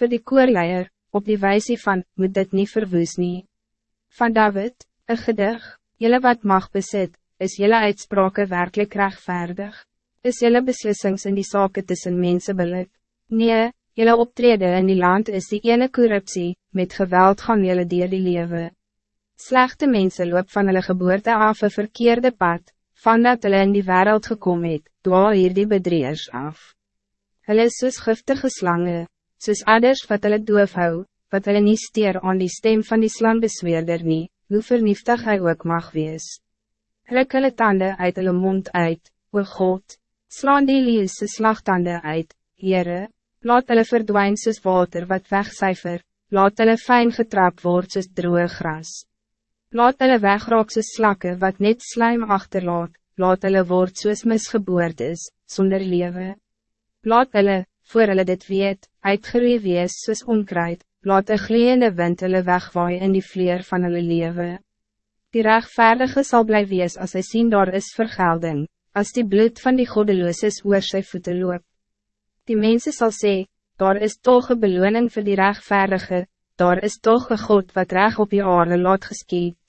Voor die koorleier, op die wijze van, moet dit niet verwoes nie. Van David, een gedig, jelle wat mag bezit, is jelle uitspraken werkelijk rechtvaardig? Is jelle beslissings in die zaken tussen mensen billik? Nee, jelle optreden in die land is die ene corruptie, met geweld gaan jelle dier die lewe. Slechte mensen loop van hulle geboorte af een verkeerde pad, van dat hulle in die wereld gekomen het, dwaal hier die bedreers af. Hulle is soos giftige slangen, soos adders wat hulle doof hou, wat hulle nie steer aan die stem van die slangbesweerder nie, hoe vernieftig hy ook mag wees. Ruk hulle tanden uit hulle mond uit, o God, slaan die leeuwse slagtanden uit, Heere, laat hulle verdwijn soos water wat wegcijfer, laat hulle fijn getrap word soos droge gras. Laat hulle wegraak soos slakke wat net slijm achterlaat, laat hulle word soos misgeboord is, sonder lewe. Laat hulle, voor hulle dit weet, uitgeroei wees soos onkruid, laat een gloeiende wind hulle wegwaai in die vleer van hulle lewe. Die rechtvaardige zal blij wees als hij zien daar is vergelding, als die bloed van die goddeloos oor sy voete loop. Die mensen zal zeggen, daar is toch een beloning voor die rechtvaardige, daar is toch een God wat recht op je aarde laat geskiet.